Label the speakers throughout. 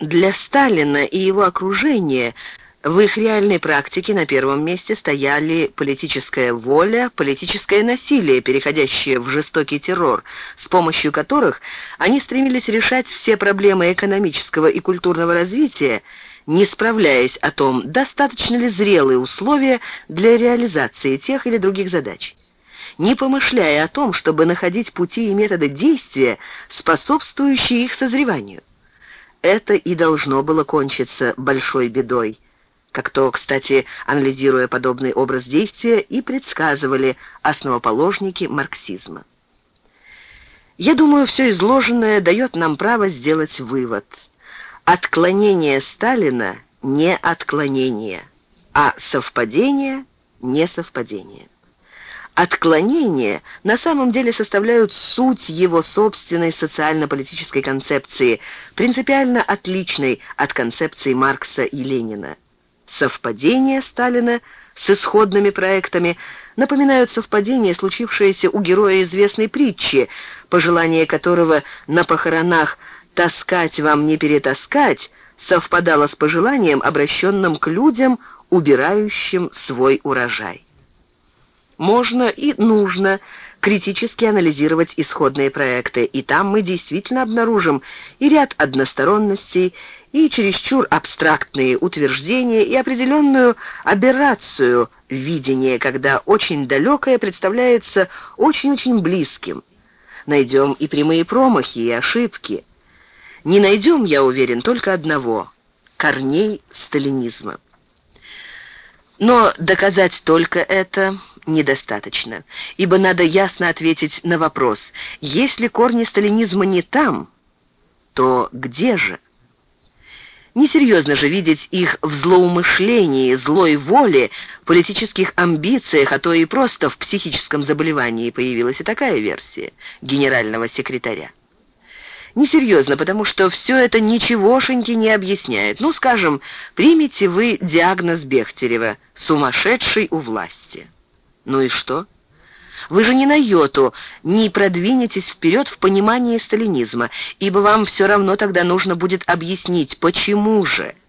Speaker 1: Для Сталина и его окружения в их реальной практике на первом месте стояли политическая воля, политическое насилие, переходящее в жестокий террор, с помощью которых они стремились решать все проблемы экономического и культурного развития, не справляясь о том, достаточно ли зрелые условия для реализации тех или других задач не помышляя о том, чтобы находить пути и методы действия, способствующие их созреванию. Это и должно было кончиться большой бедой как то, кстати, анализируя подобный образ действия, и предсказывали основоположники марксизма. Я думаю, все изложенное дает нам право сделать вывод. Отклонение Сталина не отклонение, а совпадение не совпадение. Отклонения на самом деле составляют суть его собственной социально-политической концепции, принципиально отличной от концепции Маркса и Ленина. Совпадения Сталина с исходными проектами напоминают совпадение, случившееся у героя известной притчи, пожелание которого на похоронах «таскать вам не перетаскать» совпадало с пожеланием, обращенным к людям, убирающим свой урожай. Можно и нужно критически анализировать исходные проекты, и там мы действительно обнаружим и ряд односторонностей, и чересчур абстрактные утверждения, и определенную аберрацию видения, когда очень далекое представляется очень-очень близким. Найдем и прямые промахи, и ошибки. Не найдем, я уверен, только одного — корней сталинизма. Но доказать только это недостаточно, ибо надо ясно ответить на вопрос, если корни сталинизма не там, то где же? Несерьезно же видеть их в злоумышлении, злой воле, политических амбициях, а то и просто в психическом заболевании появилась и такая версия генерального секретаря. Несерьезно, потому что все это ничегошеньки не объясняет. Ну, скажем, примите вы диагноз Бехтерева «сумасшедший у власти». Ну и что? Вы же ни на йоту не продвинетесь вперед в понимании сталинизма, ибо вам все равно тогда нужно будет объяснить, почему же –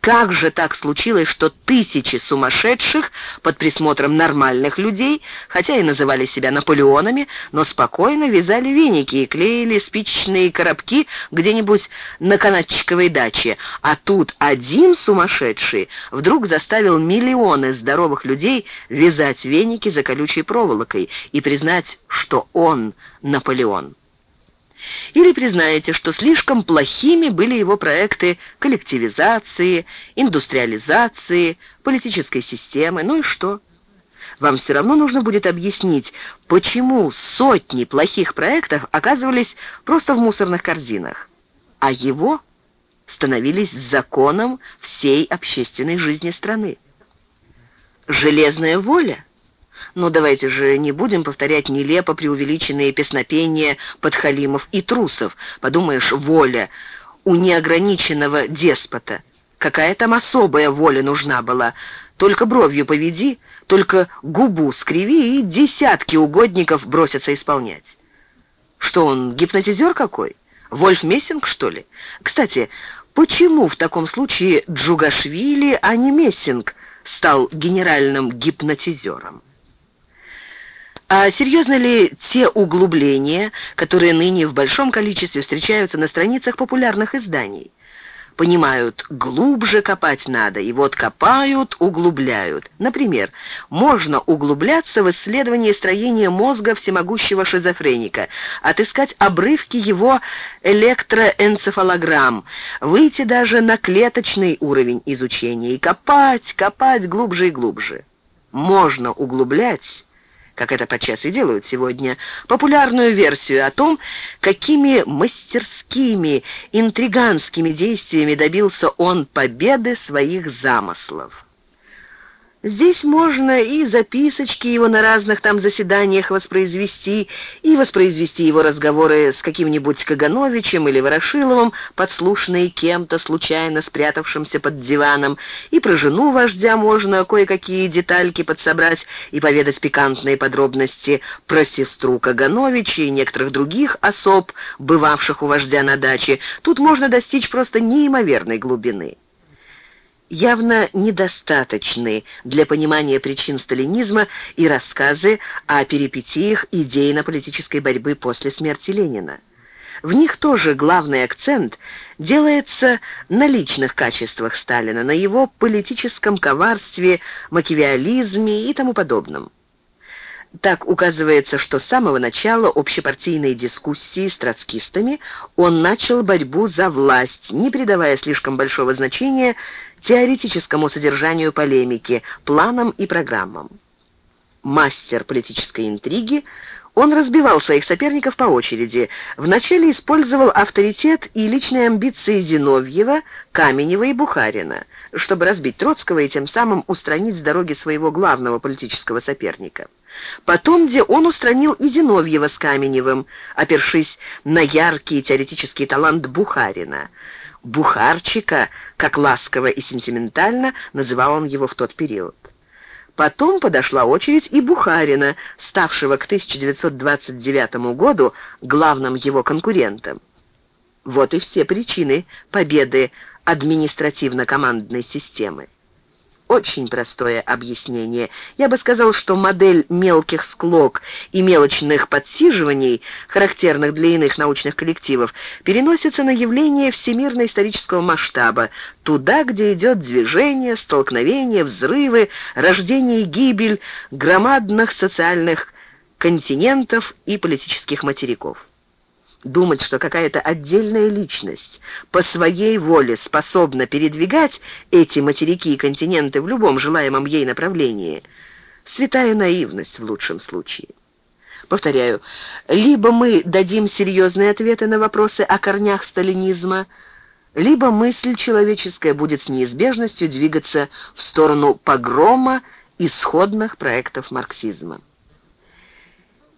Speaker 1: как же так случилось, что тысячи сумасшедших под присмотром нормальных людей, хотя и называли себя Наполеонами, но спокойно вязали веники и клеили спичечные коробки где-нибудь на канатчиковой даче, а тут один сумасшедший вдруг заставил миллионы здоровых людей вязать веники за колючей проволокой и признать, что он Наполеон. Или признаете, что слишком плохими были его проекты коллективизации, индустриализации, политической системы, ну и что? Вам все равно нужно будет объяснить, почему сотни плохих проектов оказывались просто в мусорных корзинах, а его становились законом всей общественной жизни страны. Железная воля но давайте же не будем повторять нелепо преувеличенные песнопения подхалимов и трусов. Подумаешь, воля у неограниченного деспота. Какая там особая воля нужна была? Только бровью поведи, только губу скриви, и десятки угодников бросятся исполнять. Что он, гипнотизер какой? Вольф Мессинг, что ли? Кстати, почему в таком случае Джугашвили, а не Мессинг, стал генеральным гипнотизером? А серьезно ли те углубления, которые ныне в большом количестве встречаются на страницах популярных изданий? Понимают, глубже копать надо, и вот копают, углубляют. Например, можно углубляться в исследование строения мозга всемогущего шизофреника, отыскать обрывки его электроэнцефалограмм, выйти даже на клеточный уровень изучения и копать, копать глубже и глубже. Можно углублять, как это подчас и делают сегодня, популярную версию о том, какими мастерскими, интриганскими действиями добился он победы своих замыслов. Здесь можно и записочки его на разных там заседаниях воспроизвести, и воспроизвести его разговоры с каким-нибудь Кагановичем или Ворошиловым, подслушанные кем-то, случайно спрятавшимся под диваном, и про жену вождя можно кое-какие детальки подсобрать и поведать пикантные подробности про сестру Кагановича и некоторых других особ, бывавших у вождя на даче. Тут можно достичь просто неимоверной глубины явно недостаточны для понимания причин сталинизма и рассказы о перипетиях идейно-политической борьбы после смерти Ленина. В них тоже главный акцент делается на личных качествах Сталина, на его политическом коварстве, макиавиализме и тому подобном. Так указывается, что с самого начала общепартийной дискуссии с троцкистами он начал борьбу за власть, не придавая слишком большого значения теоретическому содержанию полемики, планам и программам. Мастер политической интриги, он разбивал своих соперников по очереди. Вначале использовал авторитет и личные амбиции Зиновьева, Каменева и Бухарина, чтобы разбить Троцкого и тем самым устранить с дороги своего главного политического соперника. Потом, где он устранил и Зиновьева с Каменевым, опершись на яркий теоретический талант Бухарина – Бухарчика, как ласково и сентиментально называл он его в тот период. Потом подошла очередь и Бухарина, ставшего к 1929 году главным его конкурентом. Вот и все причины победы административно-командной системы. Очень простое объяснение. Я бы сказал, что модель мелких склок и мелочных подсиживаний, характерных для иных научных коллективов, переносится на явление всемирно-исторического масштаба, туда, где идет движение, столкновение, взрывы, рождение и гибель громадных социальных континентов и политических материков. Думать, что какая-то отдельная личность по своей воле способна передвигать эти материки и континенты в любом желаемом ей направлении — святая наивность в лучшем случае. Повторяю, либо мы дадим серьезные ответы на вопросы о корнях сталинизма, либо мысль человеческая будет с неизбежностью двигаться в сторону погрома исходных проектов марксизма.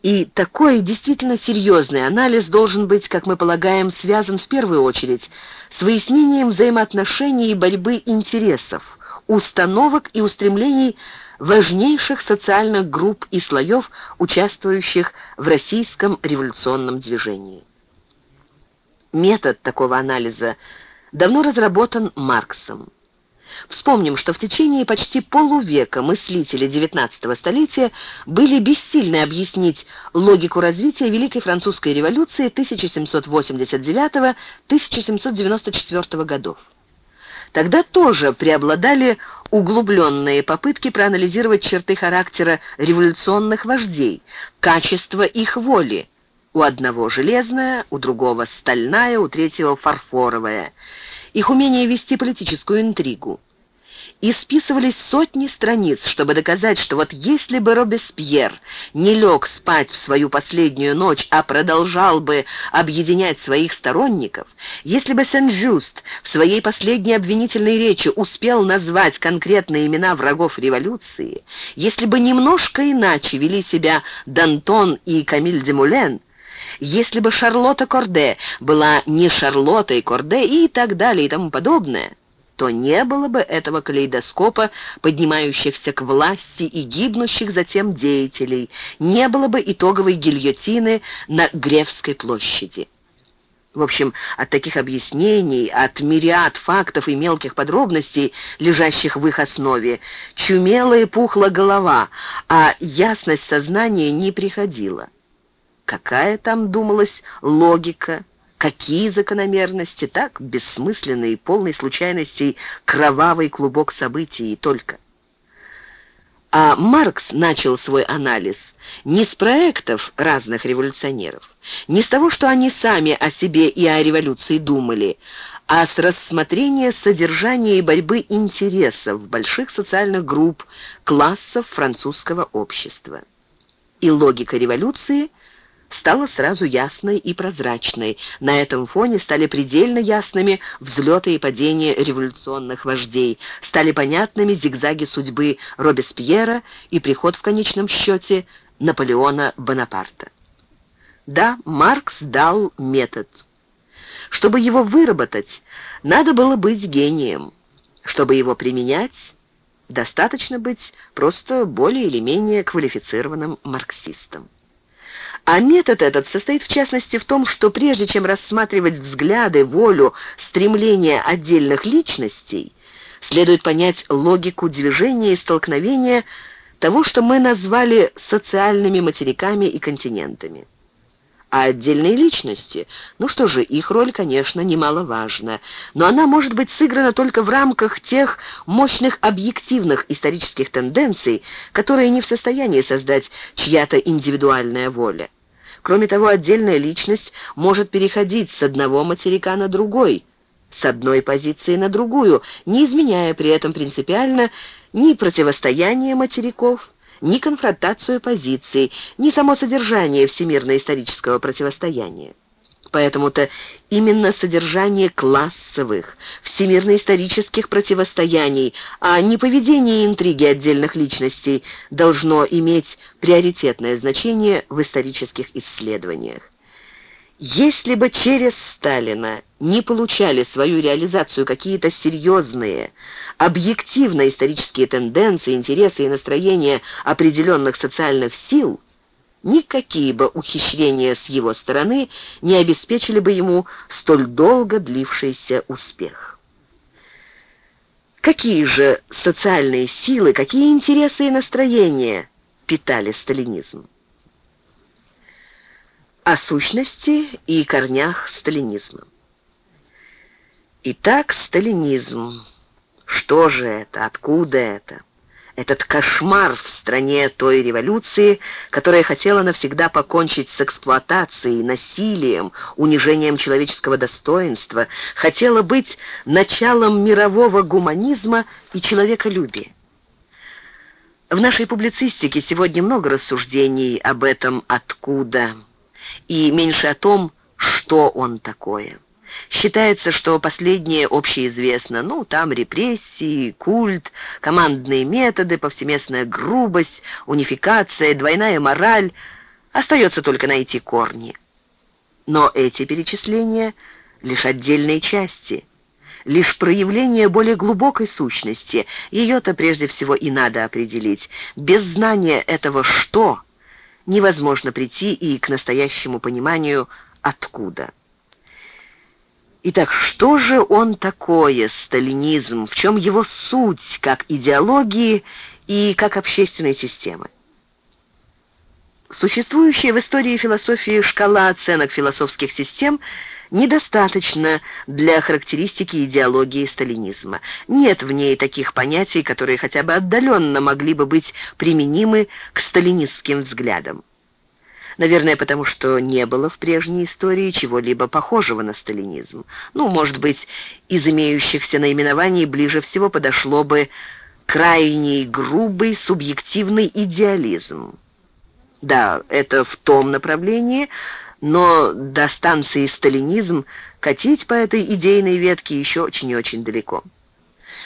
Speaker 1: И такой действительно серьезный анализ должен быть, как мы полагаем, связан в первую очередь с выяснением взаимоотношений и борьбы интересов, установок и устремлений важнейших социальных групп и слоев, участвующих в российском революционном движении. Метод такого анализа давно разработан Марксом. Вспомним, что в течение почти полувека мыслители XIX столетия были бессильны объяснить логику развития Великой Французской революции 1789-1794 годов. Тогда тоже преобладали углубленные попытки проанализировать черты характера революционных вождей, качество их воли. У одного железная, у другого стальная, у третьего фарфоровая – их умение вести политическую интригу. И списывались сотни страниц, чтобы доказать, что вот если бы Робеспьер не лег спать в свою последнюю ночь, а продолжал бы объединять своих сторонников, если бы Сен-Жюст в своей последней обвинительной речи успел назвать конкретные имена врагов революции, если бы немножко иначе вели себя Дантон и Камиль Демулен, если бы Шарлотта Корде была не Шарлоттой Корде и так далее и тому подобное, то не было бы этого калейдоскопа, поднимающихся к власти и гибнущих затем деятелей, не было бы итоговой гильотины на Гревской площади. В общем, от таких объяснений, от мириад фактов и мелких подробностей, лежащих в их основе, чумела и пухла голова, а ясность сознания не приходила. Какая там, думалась, логика? Какие закономерности? Так, бессмысленный и полный случайностей кровавый клубок событий и только. А Маркс начал свой анализ не с проектов разных революционеров, не с того, что они сами о себе и о революции думали, а с рассмотрения содержания и борьбы интересов больших социальных групп, классов французского общества. И логика революции стала сразу ясной и прозрачной. На этом фоне стали предельно ясными взлеты и падения революционных вождей, стали понятными зигзаги судьбы Робеспьера и приход в конечном счете Наполеона Бонапарта. Да, Маркс дал метод. Чтобы его выработать, надо было быть гением. Чтобы его применять, достаточно быть просто более или менее квалифицированным марксистом. А метод этот состоит в частности в том, что прежде чем рассматривать взгляды, волю, стремления отдельных личностей, следует понять логику движения и столкновения того, что мы назвали социальными материками и континентами. А отдельные личности, ну что же, их роль, конечно, немаловажна, но она может быть сыграна только в рамках тех мощных объективных исторических тенденций, которые не в состоянии создать чья-то индивидуальная воля. Кроме того, отдельная личность может переходить с одного материка на другой, с одной позиции на другую, не изменяя при этом принципиально ни противостояния материков, ни конфронтацию позиций, ни само содержание всемирно-исторического противостояния. Поэтому-то именно содержание классовых, всемирно-исторических противостояний, а не поведение и интриги отдельных личностей должно иметь приоритетное значение в исторических исследованиях. Если бы через Сталина не получали свою реализацию какие-то серьезные, объективно исторические тенденции, интересы и настроения определенных социальных сил, никакие бы ухищрения с его стороны не обеспечили бы ему столь долго длившийся успех. Какие же социальные силы, какие интересы и настроения питали сталинизм? О сущности и корнях сталинизма. Итак, сталинизм. Что же это? Откуда это? Этот кошмар в стране той революции, которая хотела навсегда покончить с эксплуатацией, насилием, унижением человеческого достоинства, хотела быть началом мирового гуманизма и человеколюбия. В нашей публицистике сегодня много рассуждений об этом «откуда» и меньше о том, что он такое. Считается, что последнее общеизвестно. Ну, там репрессии, культ, командные методы, повсеместная грубость, унификация, двойная мораль. Остается только найти корни. Но эти перечисления — лишь отдельные части, лишь проявление более глубокой сущности. Ее-то прежде всего и надо определить. Без знания этого «что» невозможно прийти и к настоящему пониманию «откуда». Итак, что же он такое, сталинизм, в чем его суть как идеологии и как общественной системы? Существующая в истории философии шкала оценок философских систем – недостаточно для характеристики идеологии сталинизма. Нет в ней таких понятий, которые хотя бы отдаленно могли бы быть применимы к сталинистским взглядам. Наверное, потому что не было в прежней истории чего-либо похожего на сталинизм. Ну, может быть, из имеющихся наименований ближе всего подошло бы крайний грубый субъективный идеализм. Да, это в том направлении, но до станции сталинизм катить по этой идейной ветке еще очень и очень далеко.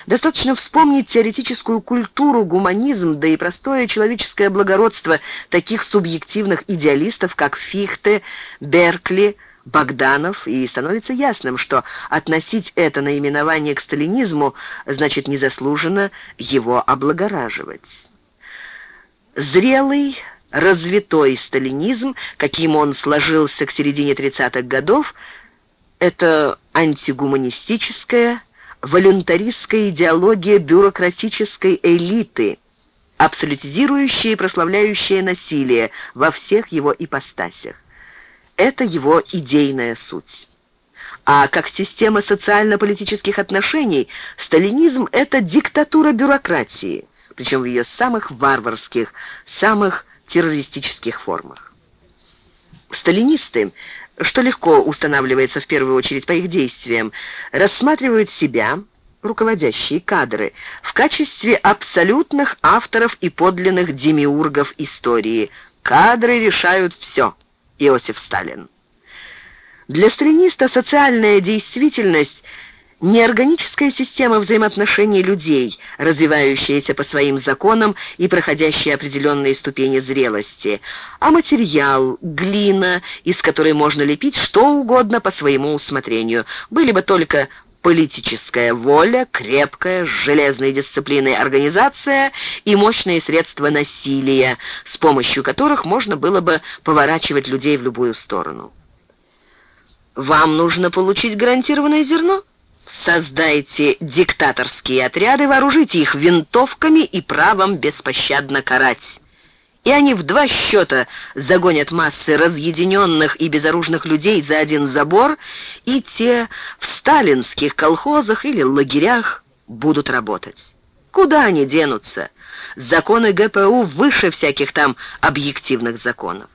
Speaker 1: Достаточно вспомнить теоретическую культуру, гуманизм, да и простое человеческое благородство таких субъективных идеалистов, как Фихте, Беркли, Богданов, и становится ясным, что относить это наименование к сталинизму значит незаслуженно его облагораживать. Зрелый, развитой сталинизм, каким он сложился к середине 30-х годов, это антигуманистическая, волюнтаристская идеология бюрократической элиты, абсолютизирующая и прославляющая насилие во всех его ипостасях. Это его идейная суть. А как система социально-политических отношений, сталинизм — это диктатура бюрократии, причем в ее самых варварских, самых террористических формах. Сталинисты, что легко устанавливается в первую очередь по их действиям, рассматривают себя, руководящие кадры, в качестве абсолютных авторов и подлинных демиургов истории. Кадры решают все. Иосиф Сталин. Для сталиниста социальная действительность Неорганическая система взаимоотношений людей, развивающаяся по своим законам и проходящая определенные ступени зрелости, а материал, глина, из которой можно лепить что угодно по своему усмотрению, были бы только политическая воля, крепкая, с железной дисциплиной организация и мощные средства насилия, с помощью которых можно было бы поворачивать людей в любую сторону. Вам нужно получить гарантированное зерно? Создайте диктаторские отряды, вооружите их винтовками и правом беспощадно карать. И они в два счета загонят массы разъединенных и безоружных людей за один забор, и те в сталинских колхозах или лагерях будут работать. Куда они денутся? Законы ГПУ выше всяких там объективных законов.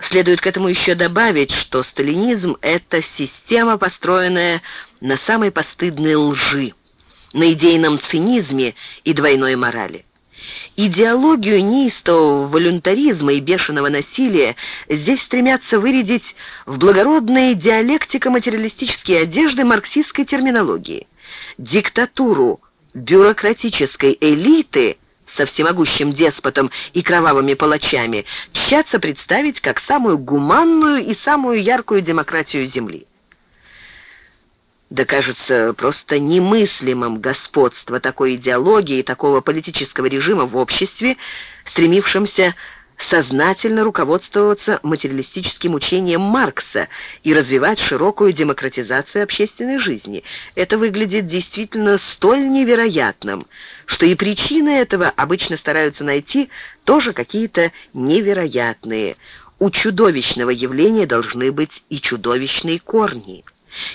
Speaker 1: Следует к этому еще добавить, что сталинизм — это система, построенная на самой постыдной лжи, на идейном цинизме и двойной морали. Идеологию неистового волюнтаризма и бешеного насилия здесь стремятся вырядить в благородные диалектико-материалистические одежды марксистской терминологии. Диктатуру бюрократической элиты – со всемогущим деспотом и кровавыми палачами, тщатся представить как самую гуманную и самую яркую демократию Земли. Да кажется просто немыслимым господство такой идеологии и такого политического режима в обществе, стремившемся сознательно руководствоваться материалистическим учением Маркса и развивать широкую демократизацию общественной жизни. Это выглядит действительно столь невероятным, что и причины этого обычно стараются найти тоже какие-то невероятные. У чудовищного явления должны быть и чудовищные корни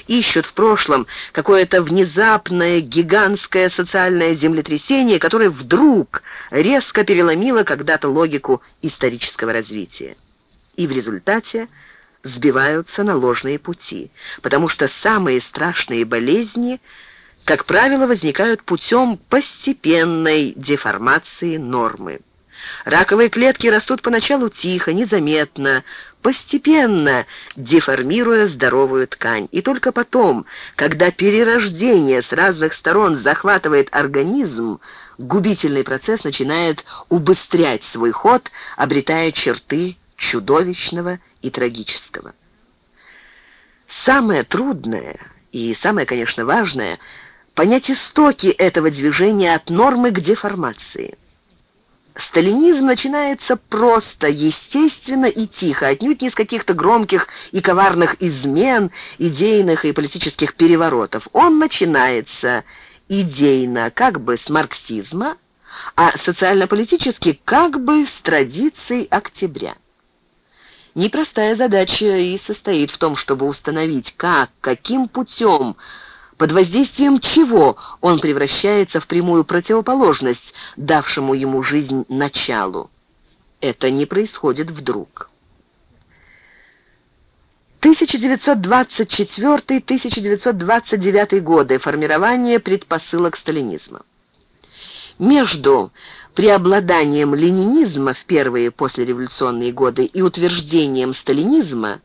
Speaker 1: ищут в прошлом какое-то внезапное гигантское социальное землетрясение, которое вдруг резко переломило когда-то логику исторического развития. И в результате сбиваются на ложные пути, потому что самые страшные болезни, как правило, возникают путем постепенной деформации нормы. Раковые клетки растут поначалу тихо, незаметно, постепенно деформируя здоровую ткань. И только потом, когда перерождение с разных сторон захватывает организм, губительный процесс начинает убыстрять свой ход, обретая черты чудовищного и трагического. Самое трудное и самое, конечно, важное — понять истоки этого движения от нормы к деформации. Сталинизм начинается просто, естественно и тихо, отнюдь не с каких-то громких и коварных измен, идейных и политических переворотов. Он начинается идейно, как бы с марксизма, а социально-политически как бы с традиций октября. Непростая задача и состоит в том, чтобы установить, как, каким путем под воздействием чего он превращается в прямую противоположность давшему ему жизнь началу. Это не происходит вдруг. 1924-1929 годы. Формирование предпосылок сталинизма. Между преобладанием ленинизма в первые послереволюционные годы и утверждением сталинизма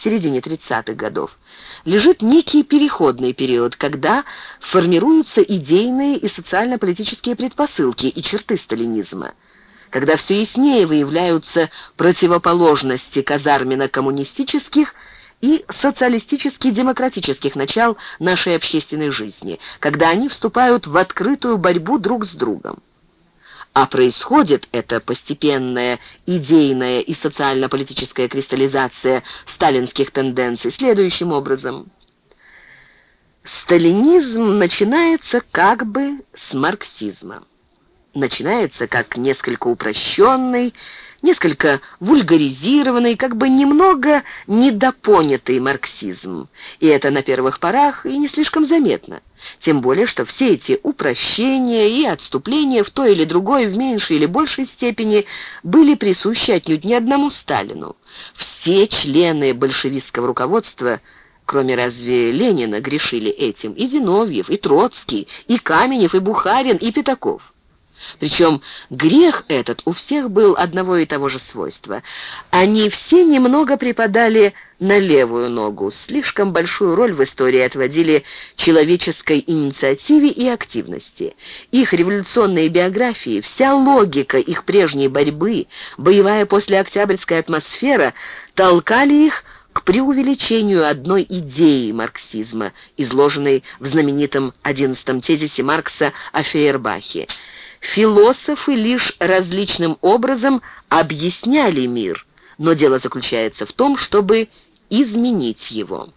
Speaker 1: в середине 30-х годов лежит некий переходный период, когда формируются идейные и социально-политические предпосылки и черты сталинизма, когда все яснее выявляются противоположности казарменно-коммунистических и социалистически-демократических начал нашей общественной жизни, когда они вступают в открытую борьбу друг с другом. А происходит эта постепенная идейная и социально-политическая кристаллизация сталинских тенденций следующим образом. Сталинизм начинается как бы с марксизма. Начинается как несколько упрощенный, несколько вульгаризированный, как бы немного недопонятый марксизм. И это на первых порах и не слишком заметно. Тем более, что все эти упрощения и отступления в той или другой, в меньшей или большей степени, были присущи отнюдь не одному Сталину. Все члены большевистского руководства кроме разве Ленина, грешили этим и Зиновьев, и Троцкий, и Каменев, и Бухарин, и Пятаков. Причем грех этот у всех был одного и того же свойства. Они все немного припадали на левую ногу. Слишком большую роль в истории отводили человеческой инициативе и активности. Их революционные биографии, вся логика их прежней борьбы, боевая послеоктябрьская атмосфера толкали их к преувеличению одной идеи марксизма, изложенной в знаменитом одиннадцатом тезисе Маркса о Фейербахе – Философы лишь различным образом объясняли мир, но дело заключается в том, чтобы изменить его.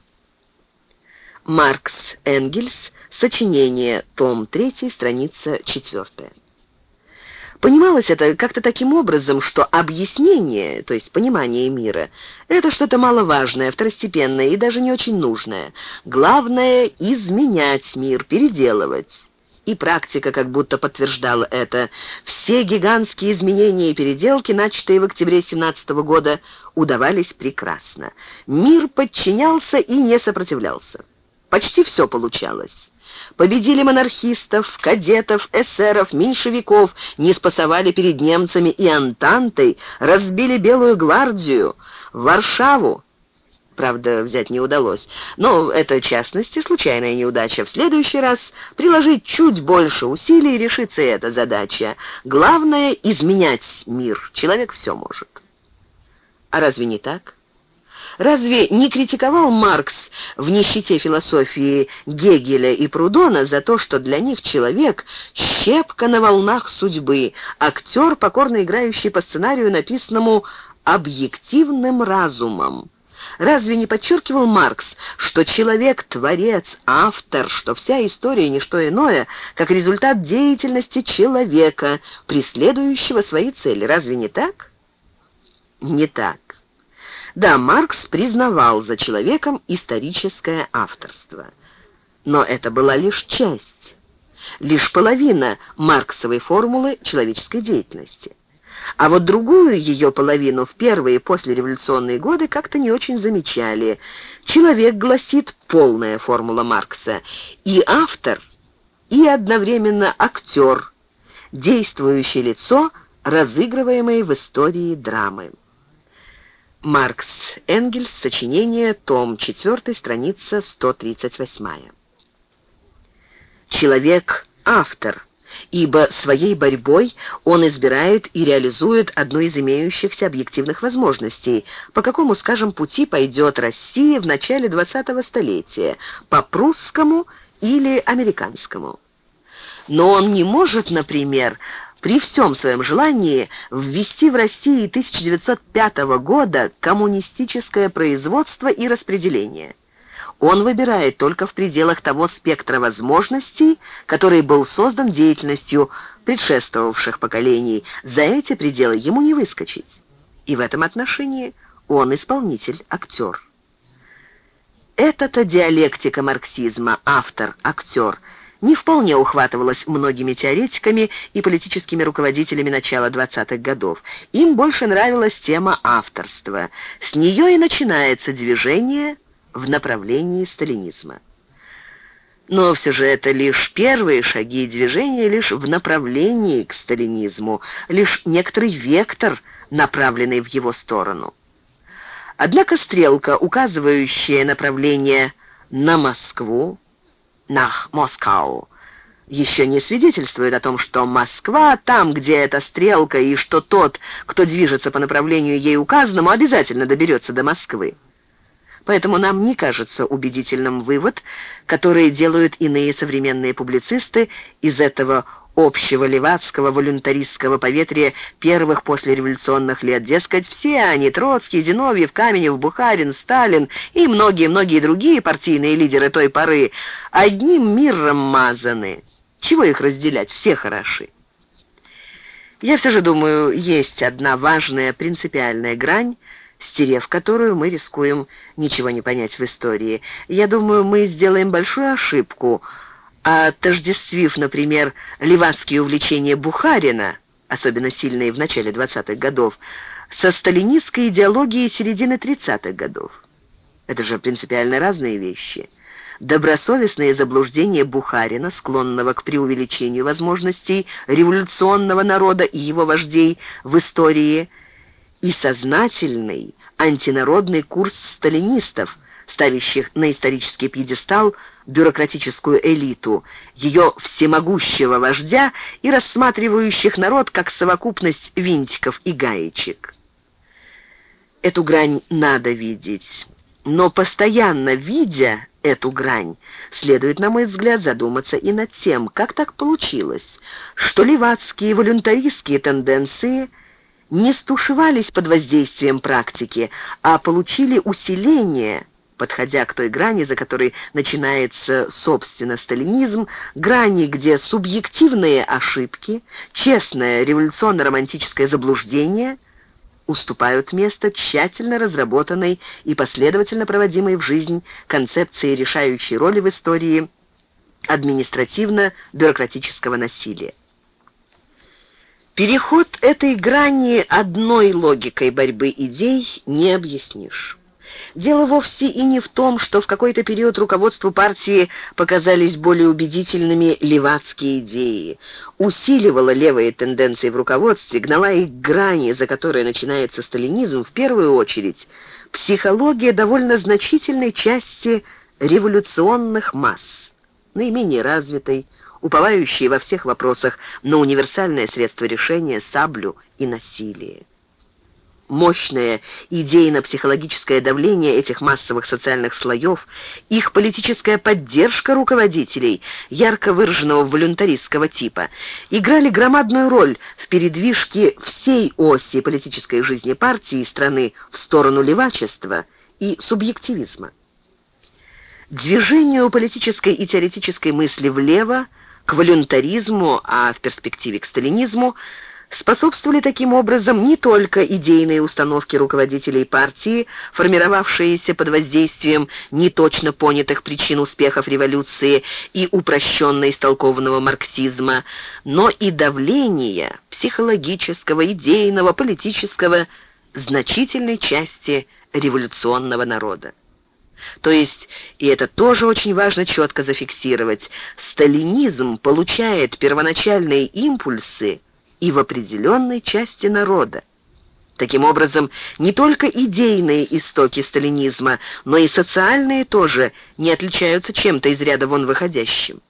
Speaker 1: Маркс Энгельс, сочинение, том 3, страница 4. Понималось это как-то таким образом, что объяснение, то есть понимание мира, это что-то маловажное, второстепенное и даже не очень нужное. Главное — изменять мир, переделывать. И практика как будто подтверждала это. Все гигантские изменения и переделки, начатые в октябре 17 года, удавались прекрасно. Мир подчинялся и не сопротивлялся. Почти все получалось. Победили монархистов, кадетов, эсеров, меньшевиков, не спасовали перед немцами и Антантой, разбили Белую гвардию, Варшаву, правда, взять не удалось. Но это, в частности, случайная неудача. В следующий раз приложить чуть больше усилий, и решится эта задача. Главное — изменять мир. Человек все может. А разве не так? Разве не критиковал Маркс в нищете философии Гегеля и Прудона за то, что для них человек — щепка на волнах судьбы, актер, покорно играющий по сценарию, написанному объективным разумом? Разве не подчеркивал Маркс, что человек — творец, автор, что вся история — не что иное, как результат деятельности человека, преследующего свои цели? Разве не так? Не так. Да, Маркс признавал за человеком историческое авторство. Но это была лишь часть, лишь половина марксовой формулы человеческой деятельности. А вот другую ее половину в первые послереволюционные годы как-то не очень замечали. Человек гласит полная формула Маркса. И автор, и одновременно актер, действующее лицо, разыгрываемое в истории драмы. Маркс Энгельс, сочинение, том 4, страница 138. Человек — автор ибо своей борьбой он избирает и реализует одну из имеющихся объективных возможностей, по какому, скажем, пути пойдет Россия в начале 20-го столетия, по прусскому или американскому. Но он не может, например, при всем своем желании ввести в России 1905 года коммунистическое производство и распределение – он выбирает только в пределах того спектра возможностей, который был создан деятельностью предшествовавших поколений. За эти пределы ему не выскочить. И в этом отношении он исполнитель, актер. Эта-то диалектика марксизма, автор, актер, не вполне ухватывалась многими теоретиками и политическими руководителями начала 20-х годов. Им больше нравилась тема авторства. С нее и начинается движение в направлении сталинизма. Но все же это лишь первые шаги движения, лишь в направлении к сталинизму, лишь некоторый вектор, направленный в его сторону. Однако стрелка, указывающая направление на Москву, «Нах Москау», еще не свидетельствует о том, что Москва там, где эта стрелка, и что тот, кто движется по направлению ей указанному, обязательно доберется до Москвы. Поэтому нам не кажется убедительным вывод, который делают иные современные публицисты из этого общего левацкого волюнтаристского поветрия первых послереволюционных лет. Дескать, все они, Троцкий, Зиновьев, Каменев, Бухарин, Сталин и многие-многие другие партийные лидеры той поры, одним миром мазаны. Чего их разделять? Все хороши. Я все же думаю, есть одна важная принципиальная грань, стерев которую мы рискуем ничего не понять в истории. Я думаю, мы сделаем большую ошибку, отождествив, например, левацкие увлечения Бухарина, особенно сильные в начале 20-х годов, со сталинистской идеологией середины 30-х годов. Это же принципиально разные вещи. добросовестные заблуждения Бухарина, склонного к преувеличению возможностей революционного народа и его вождей в истории, и сознательный антинародный курс сталинистов, ставящих на исторический пьедестал бюрократическую элиту, ее всемогущего вождя и рассматривающих народ как совокупность винтиков и гаечек. Эту грань надо видеть, но постоянно видя эту грань, следует, на мой взгляд, задуматься и над тем, как так получилось, что левацкие волюнтаристские тенденции не стушевались под воздействием практики, а получили усиление – подходя к той грани, за которой начинается, собственно, сталинизм, грани, где субъективные ошибки, честное революционно-романтическое заблуждение уступают место тщательно разработанной и последовательно проводимой в жизнь концепции решающей роли в истории административно-бюрократического насилия. Переход этой грани одной логикой борьбы идей не объяснишь. Дело вовсе и не в том, что в какой-то период руководству партии показались более убедительными левацкие идеи. Усиливала левые тенденции в руководстве, гнала их грани, за которой начинается сталинизм, в первую очередь, психология довольно значительной части революционных масс, наименее развитой, уповающей во всех вопросах на универсальное средство решения саблю и насилие мощное идейно-психологическое давление этих массовых социальных слоев, их политическая поддержка руководителей, ярко выраженного волюнтаристского типа, играли громадную роль в передвижке всей оси политической жизни партии и страны в сторону левачества и субъективизма. Движению политической и теоретической мысли влево, к волюнтаризму, а в перспективе к сталинизму – способствовали таким образом не только идейные установки руководителей партии, формировавшиеся под воздействием неточно понятых причин успехов революции и упрощенно истолкованного марксизма, но и давление психологического, идейного, политического значительной части революционного народа. То есть, и это тоже очень важно четко зафиксировать, сталинизм получает первоначальные импульсы и в определенной части народа. Таким образом, не только идейные истоки сталинизма, но и социальные тоже не отличаются чем-то из ряда вон выходящим.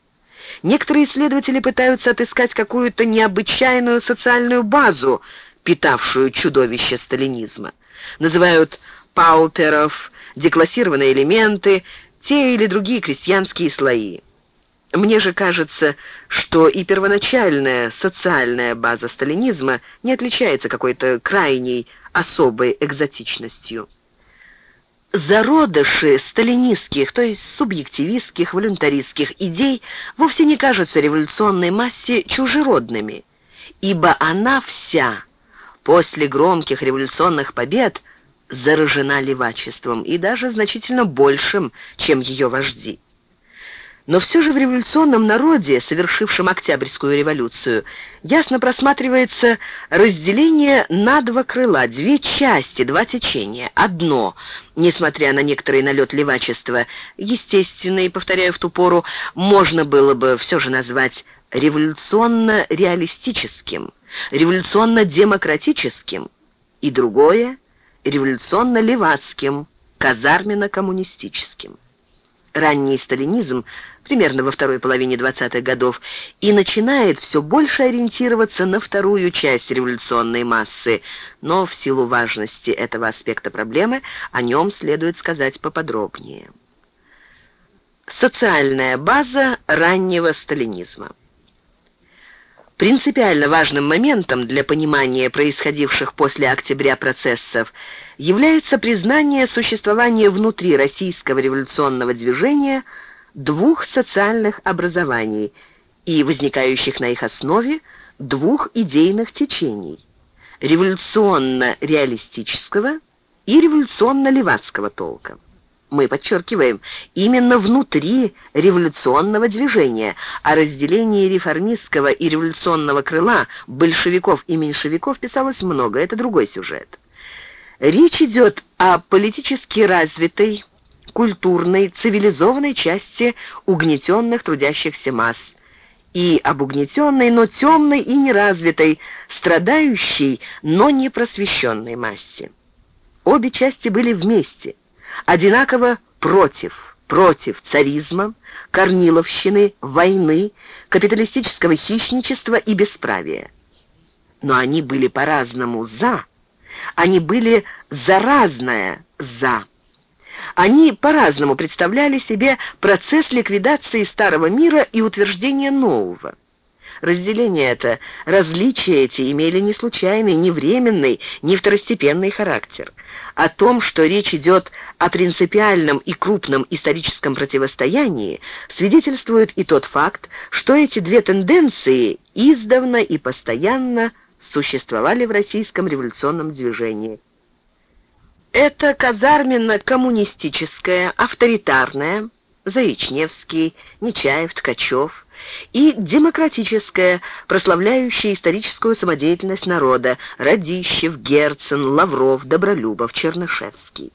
Speaker 1: Некоторые исследователи пытаются отыскать какую-то необычайную социальную базу, питавшую чудовище сталинизма. Называют пауперов, деклассированные элементы, те или другие крестьянские слои. Мне же кажется, что и первоначальная социальная база сталинизма не отличается какой-то крайней особой экзотичностью. Зародыши сталинистских, то есть субъективистских, волюнтаристских идей вовсе не кажутся революционной массе чужеродными, ибо она вся после громких революционных побед заражена левачеством и даже значительно большим, чем ее вожди. Но все же в революционном народе, совершившем Октябрьскую революцию, ясно просматривается разделение на два крыла, две части, два течения. Одно, несмотря на некоторый налет левачества, естественно, и, повторяю, в ту пору, можно было бы все же назвать революционно-реалистическим, революционно-демократическим, и другое — революционно-левацким, казарменно-коммунистическим. Ранний сталинизм примерно во второй половине 20-х годов, и начинает все больше ориентироваться на вторую часть революционной массы, но в силу важности этого аспекта проблемы о нем следует сказать поподробнее. Социальная база раннего сталинизма. Принципиально важным моментом для понимания происходивших после октября процессов является признание существования внутри российского революционного движения – двух социальных образований и возникающих на их основе двух идейных течений – революционно-реалистического и революционно-левацкого толка. Мы подчеркиваем, именно внутри революционного движения, о разделении реформистского и революционного крыла большевиков и меньшевиков писалось много, это другой сюжет. Речь идет о политически развитой, культурной, цивилизованной части угнетенных трудящихся масс, и об угнетенной, но темной и неразвитой, страдающей, но не просвещенной массе. Обе части были вместе, одинаково против, против царизма, корниловщины, войны, капиталистического хищничества и бесправия. Но они были по-разному «за», они были за разное «за». Они по-разному представляли себе процесс ликвидации старого мира и утверждения нового. Разделение это, различия эти имели не случайный, не временный, не второстепенный характер. О том, что речь идет о принципиальном и крупном историческом противостоянии, свидетельствует и тот факт, что эти две тенденции издавна и постоянно существовали в российском революционном движении. Это казарменно-коммунистическое, авторитарное, Заичневский, Нечаев, Ткачев, и демократическое, прославляющее историческую самодеятельность народа, Радищев, Герцен, Лавров, Добролюбов, Чернышевский.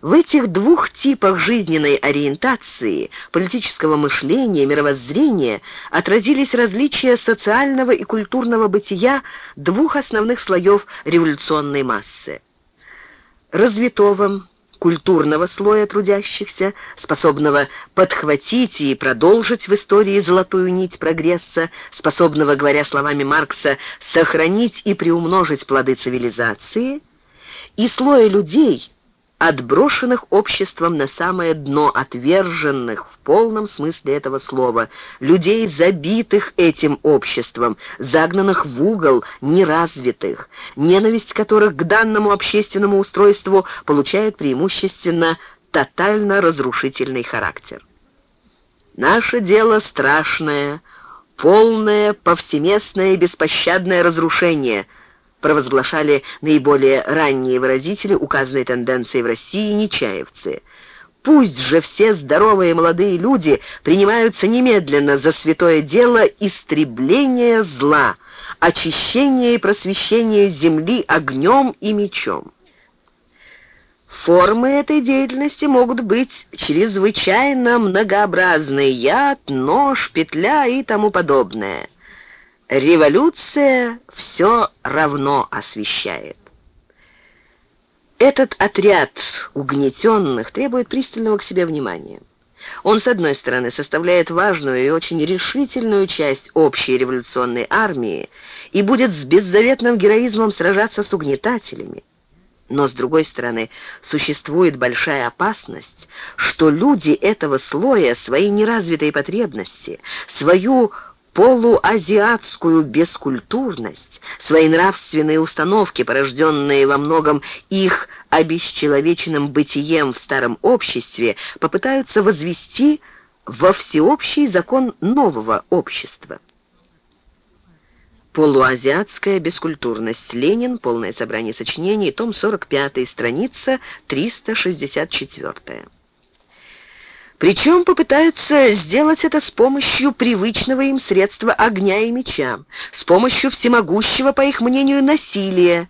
Speaker 1: В этих двух типах жизненной ориентации, политического мышления, мировоззрения отразились различия социального и культурного бытия двух основных слоев революционной массы развитого, культурного слоя трудящихся, способного подхватить и продолжить в истории золотую нить прогресса, способного, говоря словами Маркса, сохранить и приумножить плоды цивилизации, и слоя людей, отброшенных обществом на самое дно, отверженных в полном смысле этого слова, людей, забитых этим обществом, загнанных в угол, неразвитых, ненависть которых к данному общественному устройству получает преимущественно тотально разрушительный характер. Наше дело страшное, полное, повсеместное и беспощадное разрушение – провозглашали наиболее ранние выразители указанной тенденции в России нечаевцы. Пусть же все здоровые молодые люди принимаются немедленно за святое дело истребления зла, очищения и просвещения земли огнем и мечом. Формы этой деятельности могут быть чрезвычайно многообразны: яд, нож, петля и тому подобное. Революция все равно освещает. Этот отряд угнетенных требует пристального к себе внимания. Он, с одной стороны, составляет важную и очень решительную часть общей революционной армии и будет с беззаветным героизмом сражаться с угнетателями. Но, с другой стороны, существует большая опасность, что люди этого слоя свои неразвитые потребности, свою полуазиатскую бескультурность, свои нравственные установки, порожденные во многом их обесчеловеченным бытием в старом обществе, попытаются возвести во всеобщий закон нового общества. Полуазиатская бескультурность. Ленин. Полное собрание сочинений. Том 45. Страница 364. Причем попытаются сделать это с помощью привычного им средства огня и меча, с помощью всемогущего, по их мнению, насилия.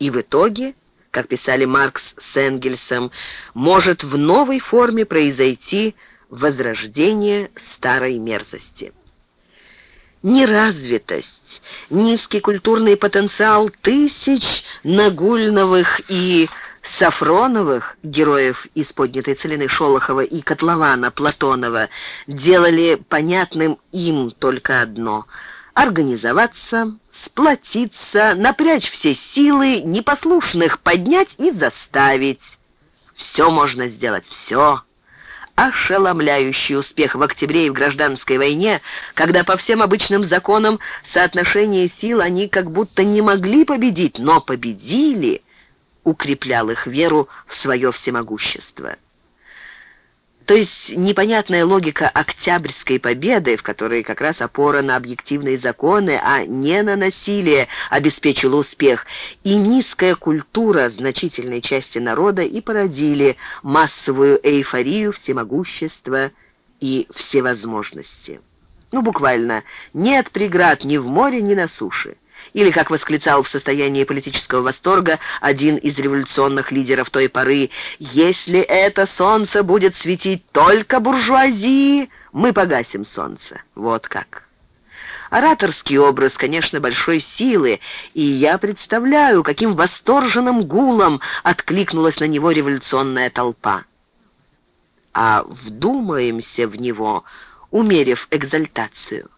Speaker 1: И в итоге, как писали Маркс с Энгельсом, может в новой форме произойти возрождение старой мерзости. Неразвитость, низкий культурный потенциал тысяч Нагульновых и Сафроновых, героев из поднятой целины Шолохова и Котлована Платонова, делали понятным им только одно — организоваться, сплотиться, напрячь все силы, непослушных поднять и заставить. Все можно сделать, все. Ошеломляющий успех в октябре и в гражданской войне, когда по всем обычным законам соотношения сил они как будто не могли победить, но победили — укреплял их веру в свое всемогущество. То есть непонятная логика Октябрьской победы, в которой как раз опора на объективные законы, а не на насилие, обеспечила успех, и низкая культура значительной части народа и породили массовую эйфорию всемогущества и всевозможности. Ну, буквально, нет преград ни в море, ни на суше. Или, как восклицал в состоянии политического восторга один из революционных лидеров той поры, «Если это солнце будет светить только буржуазии, мы погасим солнце». Вот как. Ораторский образ, конечно, большой силы, и я представляю, каким восторженным гулом откликнулась на него революционная толпа. А вдумаемся в него, умерив экзальтацию.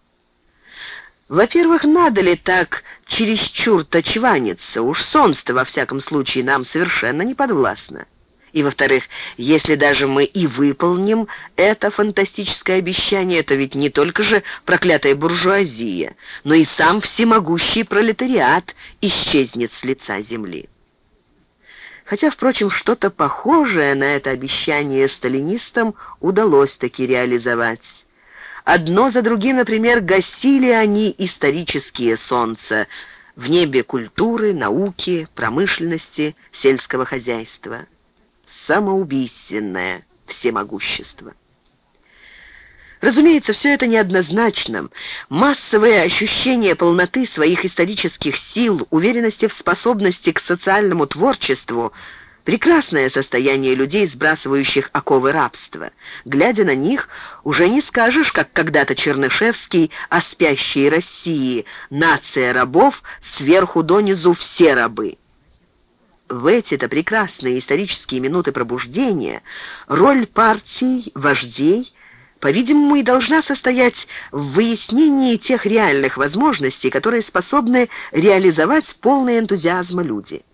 Speaker 1: Во-первых, надо ли так чересчур точваниться? Уж солнце, во всяком случае, нам совершенно не подвластно. И, во-вторых, если даже мы и выполним это фантастическое обещание, то ведь не только же проклятая буржуазия, но и сам всемогущий пролетариат исчезнет с лица земли. Хотя, впрочем, что-то похожее на это обещание сталинистам удалось таки реализовать. Одно за другим, например, гасили они исторические солнца в небе культуры, науки, промышленности, сельского хозяйства. Самоубийственное всемогущество. Разумеется, все это неоднозначно. Массовое ощущение полноты своих исторических сил, уверенности в способности к социальному творчеству – Прекрасное состояние людей, сбрасывающих оковы рабства. Глядя на них, уже не скажешь, как когда-то Чернышевский о спящей России, нация рабов, сверху донизу все рабы. В эти-то прекрасные исторические минуты пробуждения роль партий, вождей, по-видимому, и должна состоять в выяснении тех реальных возможностей, которые способны реализовать полный энтузиазм люди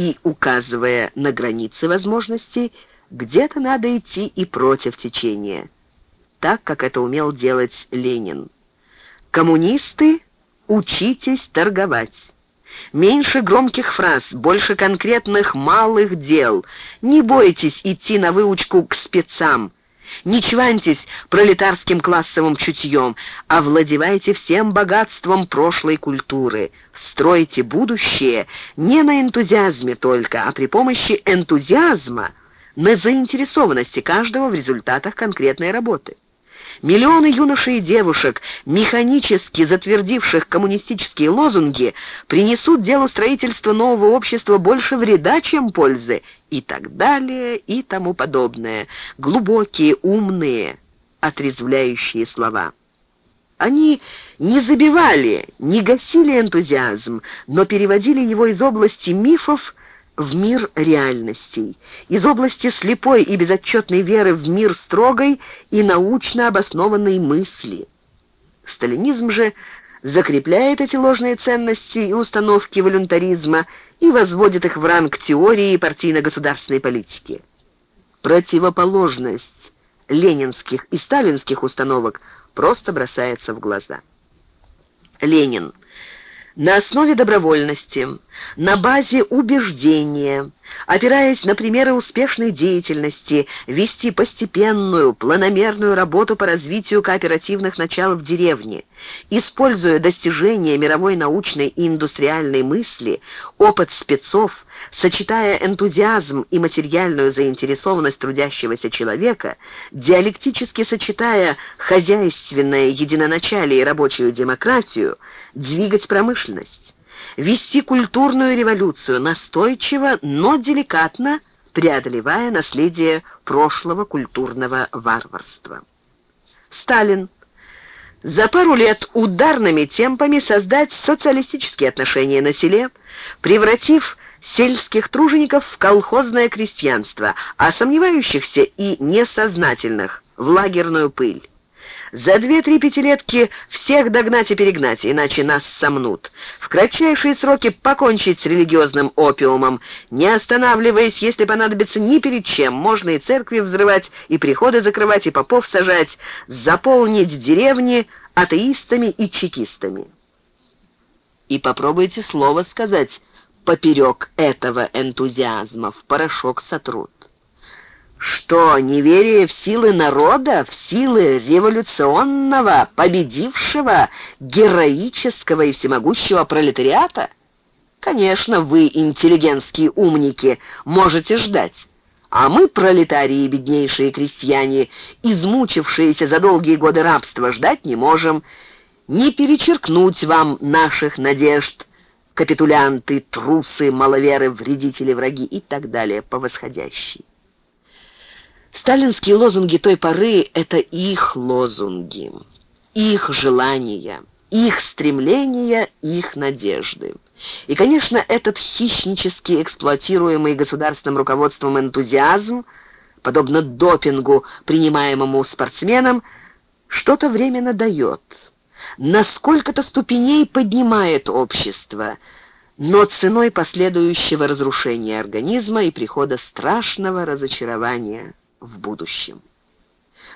Speaker 1: и, указывая на границы возможностей, где-то надо идти и против течения, так, как это умел делать Ленин. Коммунисты, учитесь торговать. Меньше громких фраз, больше конкретных малых дел. Не бойтесь идти на выучку к спецам, не чваньтесь пролетарским классовым чутьем, а владевайте всем богатством прошлой культуры. Стройте будущее не на энтузиазме только, а при помощи энтузиазма на заинтересованности каждого в результатах конкретной работы. Миллионы юношей и девушек, механически затвердивших коммунистические лозунги, принесут делу строительства нового общества больше вреда, чем пользы, и так далее, и тому подобное. Глубокие, умные, отрезвляющие слова. Они не забивали, не гасили энтузиазм, но переводили его из области мифов в мир реальностей, из области слепой и безотчетной веры в мир строгой и научно обоснованной мысли. Сталинизм же закрепляет эти ложные ценности и установки волюнтаризма и возводит их в ранг теории партийно-государственной политики. Противоположность ленинских и сталинских установок просто бросается в глаза. Ленин на основе добровольности, на базе убеждения, опираясь на примеры успешной деятельности, вести постепенную, планомерную работу по развитию кооперативных начал в деревне, используя достижения мировой научной и индустриальной мысли, опыт спецов, сочетая энтузиазм и материальную заинтересованность трудящегося человека, диалектически сочетая хозяйственное единоначалие и рабочую демократию, двигать промышленность, вести культурную революцию настойчиво, но деликатно, преодолевая наследие прошлого культурного варварства. Сталин за пару лет ударными темпами создать социалистические отношения на селе, превратив сельских тружеников в колхозное крестьянство, а сомневающихся и несознательных в лагерную пыль. За две-три пятилетки всех догнать и перегнать, иначе нас сомнут. В кратчайшие сроки покончить с религиозным опиумом, не останавливаясь, если понадобится ни перед чем. Можно и церкви взрывать, и приходы закрывать, и попов сажать, заполнить деревни атеистами и чекистами. И попробуйте слово сказать поперек этого энтузиазма, в порошок сотрут. Что, неверие в силы народа, в силы революционного, победившего, героического и всемогущего пролетариата? Конечно, вы, интеллигентские умники, можете ждать. А мы, пролетарии, беднейшие крестьяне, измучившиеся за долгие годы рабства, ждать не можем не перечеркнуть вам наших надежд, капитулянты, трусы, маловеры, вредители, враги и так далее по восходящей. Сталинские лозунги той поры — это их лозунги, их желания, их стремления, их надежды. И, конечно, этот хищнически эксплуатируемый государственным руководством энтузиазм, подобно допингу, принимаемому спортсменам, что-то временно дает, на сколько-то ступеней поднимает общество, но ценой последующего разрушения организма и прихода страшного разочарования в будущем.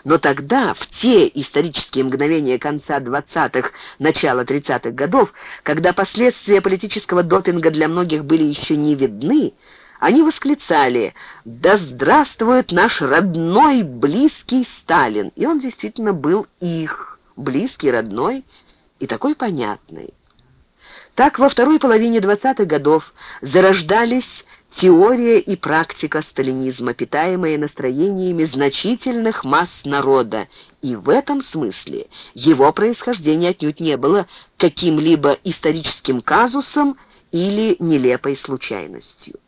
Speaker 1: Но тогда, в те исторические мгновения конца 20-х, начала 30-х годов, когда последствия политического допинга для многих были еще не видны, они восклицали «Да здравствует наш родной, близкий Сталин!» И он действительно был их, близкий, родной и такой понятный. Так во второй половине 20-х годов зарождались теория и практика сталинизма, питаемые настроениями значительных масс народа, и в этом смысле его происхождение отнюдь не было каким-либо историческим казусом или нелепой случайностью.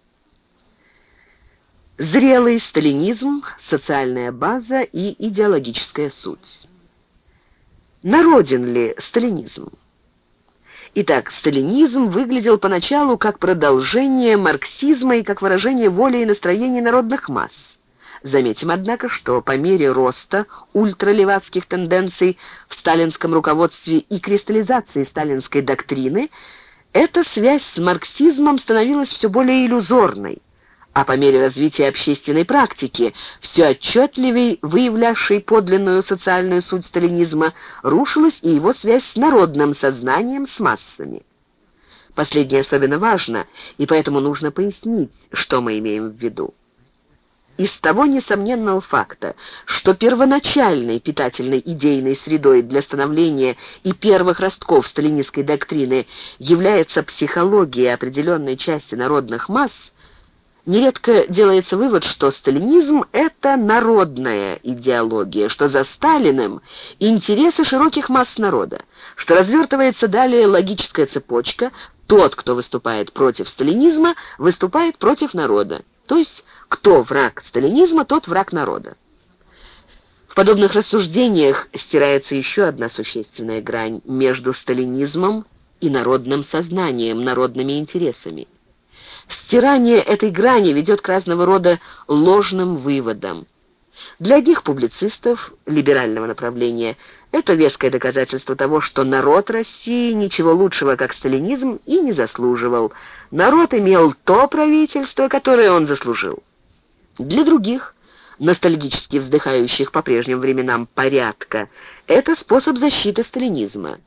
Speaker 1: Зрелый сталинизм, социальная база и идеологическая суть. Народен ли сталинизм? Итак, сталинизм выглядел поначалу как продолжение марксизма и как выражение воли и настроений народных масс. Заметим, однако, что по мере роста ультралевацких тенденций в сталинском руководстве и кристаллизации сталинской доктрины, эта связь с марксизмом становилась все более иллюзорной а по мере развития общественной практики, все отчетливей выявлявшей подлинную социальную суть сталинизма, рушилась и его связь с народным сознанием, с массами. Последнее особенно важно, и поэтому нужно пояснить, что мы имеем в виду. Из того несомненного факта, что первоначальной питательной идейной средой для становления и первых ростков сталинистской доктрины является психология определенной части народных масс, Нередко делается вывод, что сталинизм — это народная идеология, что за Сталиным интересы широких масс народа, что развертывается далее логическая цепочка, тот, кто выступает против сталинизма, выступает против народа, то есть кто враг сталинизма, тот враг народа. В подобных рассуждениях стирается еще одна существенная грань между сталинизмом и народным сознанием, народными интересами. Стирание этой грани ведет к разного рода ложным выводам. Для одних публицистов либерального направления это веское доказательство того, что народ России ничего лучшего, как сталинизм, и не заслуживал. Народ имел то правительство, которое он заслужил. Для других, ностальгически вздыхающих по прежним временам порядка, это способ защиты сталинизма.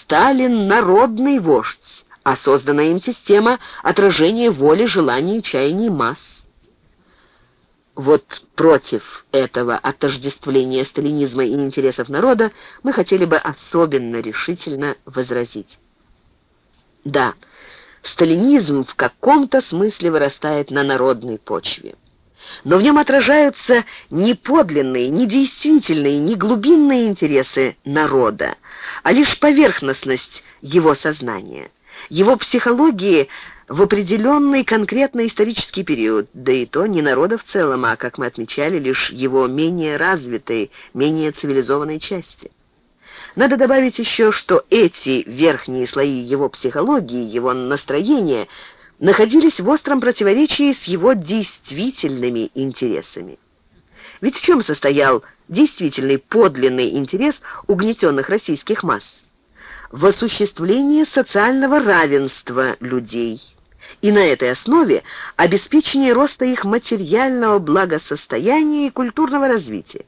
Speaker 1: Сталин — народный вождь, а созданная им система — отражение воли, желаний чаяний масс. Вот против этого отождествления сталинизма и интересов народа мы хотели бы особенно решительно возразить. Да, сталинизм в каком-то смысле вырастает на народной почве. Но в нем отражаются не подлинные, не действительные, не глубинные интересы народа, а лишь поверхностность его сознания его психологии в определенный конкретный исторический период, да и то не народа в целом, а, как мы отмечали, лишь его менее развитой, менее цивилизованной части. Надо добавить еще, что эти верхние слои его психологии, его настроения находились в остром противоречии с его действительными интересами. Ведь в чем состоял действительный подлинный интерес угнетенных российских масс? В осуществлении социального равенства людей и на этой основе обеспечение роста их материального благосостояния и культурного развития.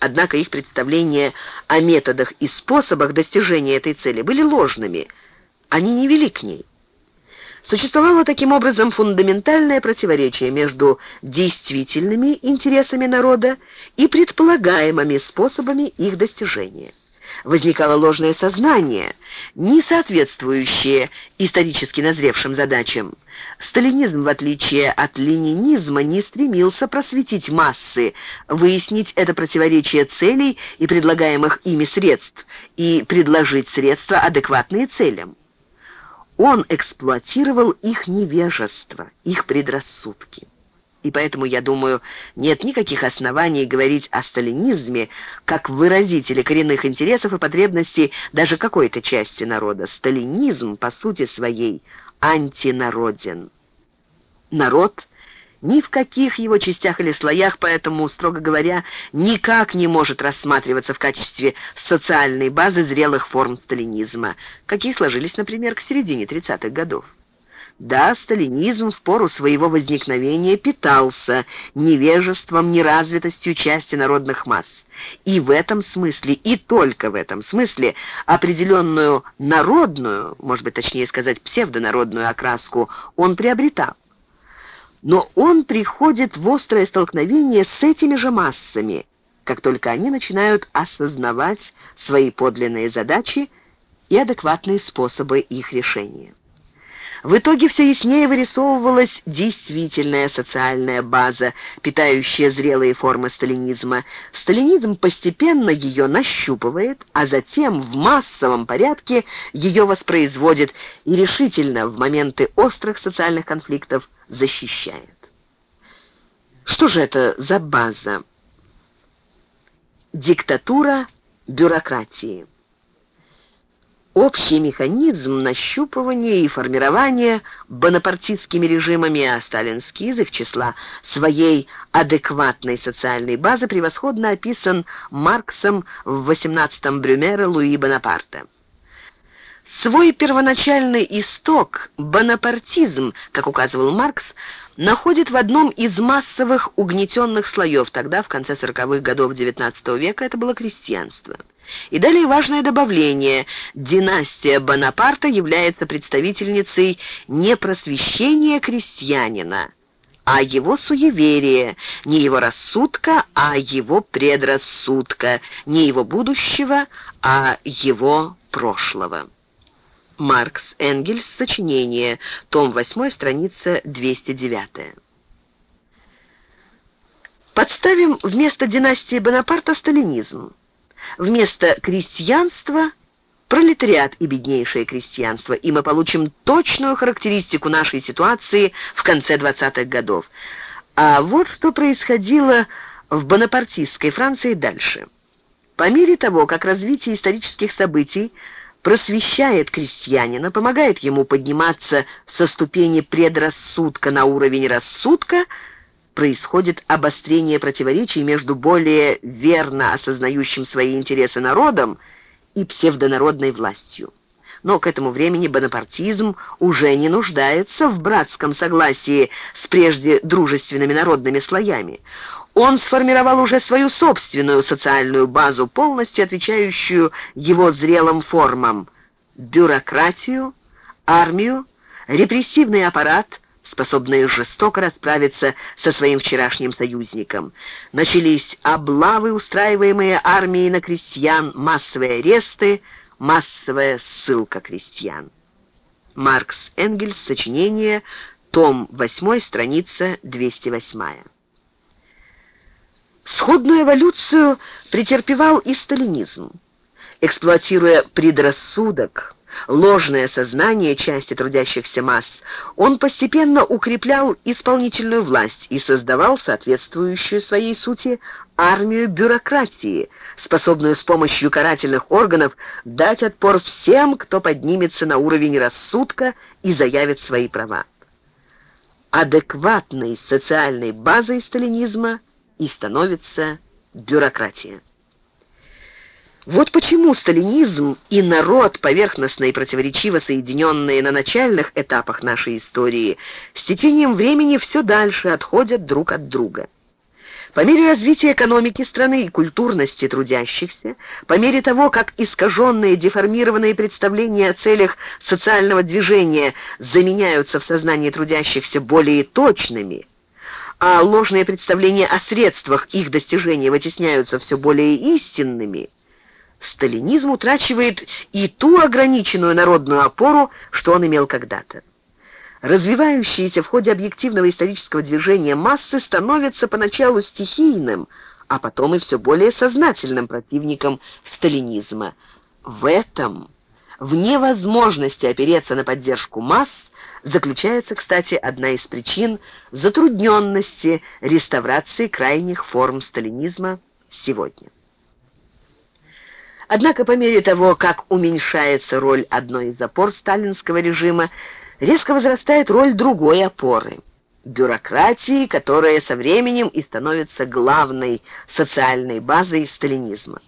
Speaker 1: Однако их представления о методах и способах достижения этой цели были ложными, они не вели к ней. Существовало таким образом фундаментальное противоречие между действительными интересами народа и предполагаемыми способами их достижения. Возникало ложное сознание, не соответствующее исторически назревшим задачам. Сталинизм, в отличие от ленинизма, не стремился просветить массы, выяснить это противоречие целей и предлагаемых ими средств, и предложить средства, адекватные целям. Он эксплуатировал их невежество, их предрассудки. И поэтому, я думаю, нет никаких оснований говорить о сталинизме как выразителе коренных интересов и потребностей даже какой-то части народа. Сталинизм, по сути своей, антинароден. Народ ни в каких его частях или слоях, поэтому, строго говоря, никак не может рассматриваться в качестве социальной базы зрелых форм сталинизма, какие сложились, например, к середине 30-х годов. Да, сталинизм в пору своего возникновения питался невежеством, неразвитостью части народных масс. И в этом смысле, и только в этом смысле, определенную народную, может быть, точнее сказать, псевдонародную окраску он приобретал. Но он приходит в острое столкновение с этими же массами, как только они начинают осознавать свои подлинные задачи и адекватные способы их решения. В итоге все яснее вырисовывалась действительная социальная база, питающая зрелые формы сталинизма. Сталинизм постепенно ее нащупывает, а затем в массовом порядке ее воспроизводит и решительно в моменты острых социальных конфликтов защищает. Что же это за база? Диктатура бюрократии общий механизм нащупывания и формирования бонапартистскими режимами, а сталинский из их числа своей адекватной социальной базы превосходно описан Марксом в 18-м Брюмера Луи Бонапарта. Свой первоначальный исток, бонапартизм, как указывал Маркс, находит в одном из массовых угнетенных слоев, тогда, в конце 40-х годов XIX века, это было крестьянство. И далее важное добавление. Династия Бонапарта является представительницей не просвещения крестьянина, а его суеверия, не его рассудка, а его предрассудка, не его будущего, а его прошлого. Маркс Энгельс, сочинение, том 8, страница 209. Подставим вместо династии Бонапарта сталинизм. Вместо крестьянства – пролетариат и беднейшее крестьянство, и мы получим точную характеристику нашей ситуации в конце 20-х годов. А вот что происходило в бонапартистской Франции дальше. По мере того, как развитие исторических событий просвещает крестьянина, помогает ему подниматься со ступени предрассудка на уровень рассудка – происходит обострение противоречий между более верно осознающим свои интересы народом и псевдонародной властью. Но к этому времени бонапартизм уже не нуждается в братском согласии с прежде дружественными народными слоями. Он сформировал уже свою собственную социальную базу, полностью отвечающую его зрелым формам – бюрократию, армию, репрессивный аппарат – способные жестоко расправиться со своим вчерашним союзником. Начались облавы, устраиваемые армией на крестьян, массовые аресты, массовая ссылка крестьян. Маркс Энгельс, сочинение, том 8, страница 208. Сходную эволюцию претерпевал и сталинизм. Эксплуатируя предрассудок, ложное сознание части трудящихся масс, он постепенно укреплял исполнительную власть и создавал соответствующую своей сути армию бюрократии, способную с помощью карательных органов дать отпор всем, кто поднимется на уровень рассудка и заявит свои права. Адекватной социальной базой сталинизма и становится бюрократия. Вот почему сталинизм и народ, поверхностно и противоречиво соединенные на начальных этапах нашей истории, с течением времени все дальше отходят друг от друга. По мере развития экономики страны и культурности трудящихся, по мере того, как искаженные, деформированные представления о целях социального движения заменяются в сознании трудящихся более точными, а ложные представления о средствах их достижения вытесняются все более истинными – сталинизм утрачивает и ту ограниченную народную опору, что он имел когда-то. Развивающиеся в ходе объективного исторического движения массы становятся поначалу стихийным, а потом и все более сознательным противником сталинизма. В этом, в невозможности опереться на поддержку масс, заключается, кстати, одна из причин затрудненности реставрации крайних форм сталинизма сегодня. Однако по мере того, как уменьшается роль одной из опор сталинского режима, резко возрастает роль другой опоры – бюрократии, которая со временем и становится главной социальной базой сталинизма.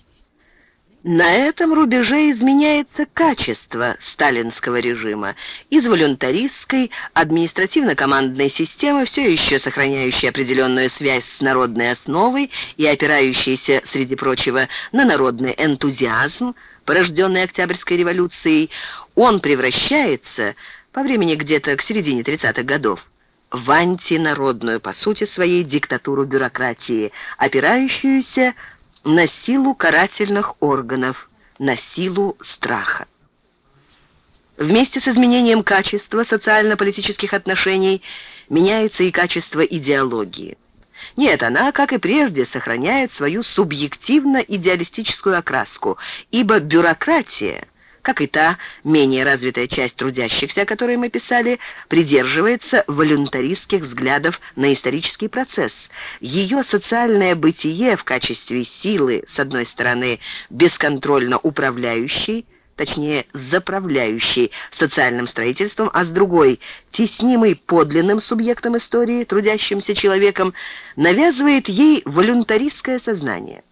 Speaker 1: На этом рубеже изменяется качество сталинского режима. Из волюнтаристской, административно-командной системы, все еще сохраняющей определенную связь с народной основой и опирающейся, среди прочего, на народный энтузиазм, порожденный Октябрьской революцией, он превращается, по времени где-то к середине 30-х годов, в антинародную, по сути своей, диктатуру бюрократии, опирающуюся на силу карательных органов, на силу страха. Вместе с изменением качества социально-политических отношений меняется и качество идеологии. Нет, она, как и прежде, сохраняет свою субъективно-идеалистическую окраску, ибо бюрократия – как и та менее развитая часть трудящихся, о которой мы писали, придерживается волюнтаристских взглядов на исторический процесс. Ее социальное бытие в качестве силы, с одной стороны, бесконтрольно управляющей, точнее, заправляющей социальным строительством, а с другой, теснимой подлинным субъектом истории, трудящимся человеком, навязывает ей волюнтаристское сознание.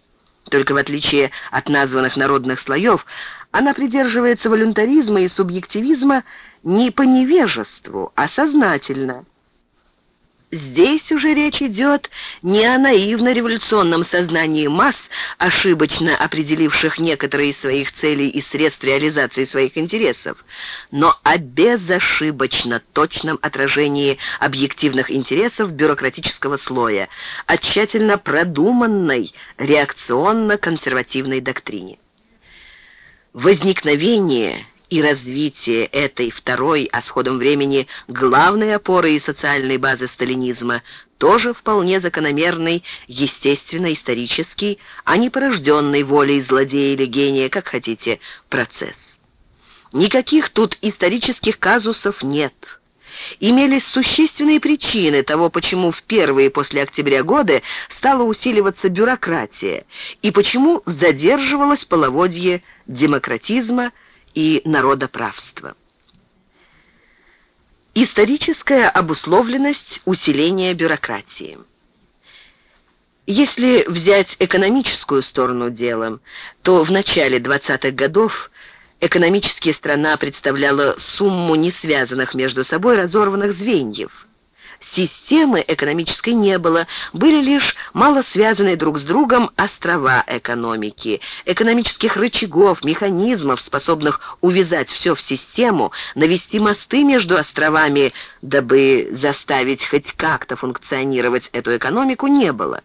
Speaker 1: Только в отличие от названных народных слоев, она придерживается волюнтаризма и субъективизма не по невежеству, а сознательно. Здесь уже речь идет не о наивно-революционном сознании масс, ошибочно определивших некоторые из своих целей и средств реализации своих интересов, но о безошибочно точном отражении объективных интересов бюрократического слоя, о тщательно продуманной реакционно-консервативной доктрине. Возникновение и развитие этой второй, а с ходом времени главной опоры и социальной базы сталинизма тоже вполне закономерный, естественно-исторический, а не порожденный волей злодея или гения, как хотите, процесс. Никаких тут исторических казусов нет. Имелись существенные причины того, почему в первые после октября годы стала усиливаться бюрократия и почему задерживалось половодье демократизма и народоправства. Историческая обусловленность усиления бюрократии. Если взять экономическую сторону дела, то в начале 20-х годов экономически страна представляла сумму несвязанных между собой разорванных звеньев – Системы экономической не было, были лишь мало связанные друг с другом острова экономики, экономических рычагов, механизмов, способных увязать все в систему, навести мосты между островами, дабы заставить хоть как-то функционировать эту экономику, не было.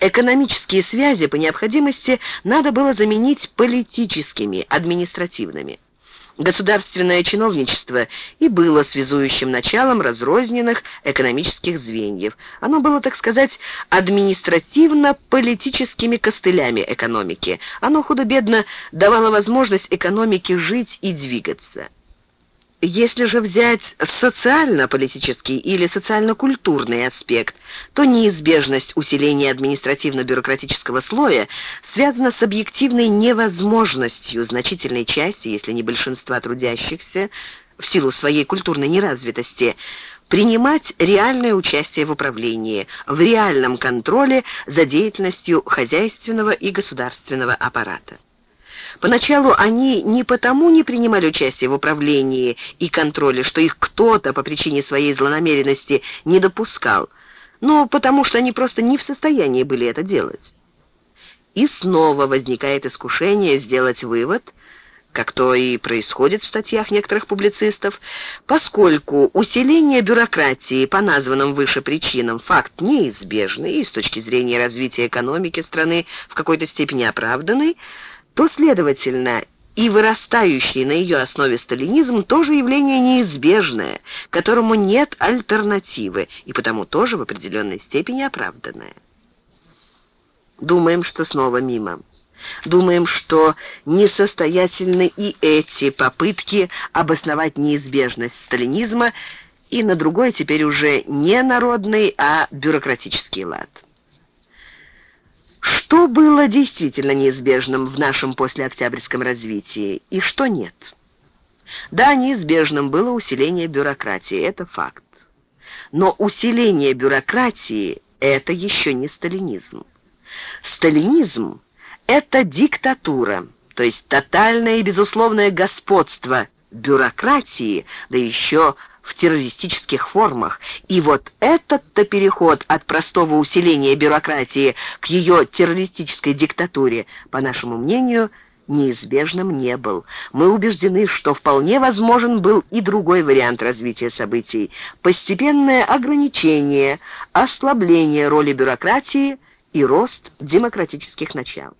Speaker 1: Экономические связи по необходимости надо было заменить политическими, административными. Государственное чиновничество и было связующим началом разрозненных экономических звеньев. Оно было, так сказать, административно-политическими костылями экономики. Оно худо-бедно давало возможность экономике жить и двигаться. Если же взять социально-политический или социально-культурный аспект, то неизбежность усиления административно-бюрократического слоя связана с объективной невозможностью значительной части, если не большинства трудящихся, в силу своей культурной неразвитости, принимать реальное участие в управлении, в реальном контроле за деятельностью хозяйственного и государственного аппарата. Поначалу они не потому не принимали участие в управлении и контроле, что их кто-то по причине своей злонамеренности не допускал, но потому что они просто не в состоянии были это делать. И снова возникает искушение сделать вывод, как то и происходит в статьях некоторых публицистов, поскольку усиление бюрократии по названным выше причинам факт неизбежный и с точки зрения развития экономики страны в какой-то степени оправданный, то, следовательно, и вырастающий на ее основе сталинизм тоже явление неизбежное, которому нет альтернативы, и потому тоже в определенной степени оправданное. Думаем, что снова мимо. Думаем, что несостоятельны и эти попытки обосновать неизбежность сталинизма и на другой теперь уже не народный, а бюрократический лад. Что было действительно неизбежным в нашем послеоктябрьском развитии и что нет? Да, неизбежным было усиление бюрократии, это факт. Но усиление бюрократии – это еще не сталинизм. Сталинизм – это диктатура, то есть тотальное и безусловное господство бюрократии, да еще в террористических формах. И вот этот-то переход от простого усиления бюрократии к ее террористической диктатуре, по нашему мнению, неизбежным не был. Мы убеждены, что вполне возможен был и другой вариант развития событий – постепенное ограничение, ослабление роли бюрократии и рост демократических начал.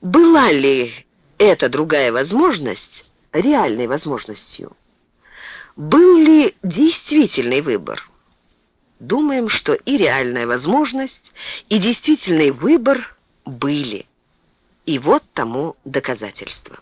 Speaker 1: Была ли эта другая возможность реальной возможностью? Был ли действительный выбор? Думаем, что и реальная возможность, и действительный выбор были. И вот тому доказательство.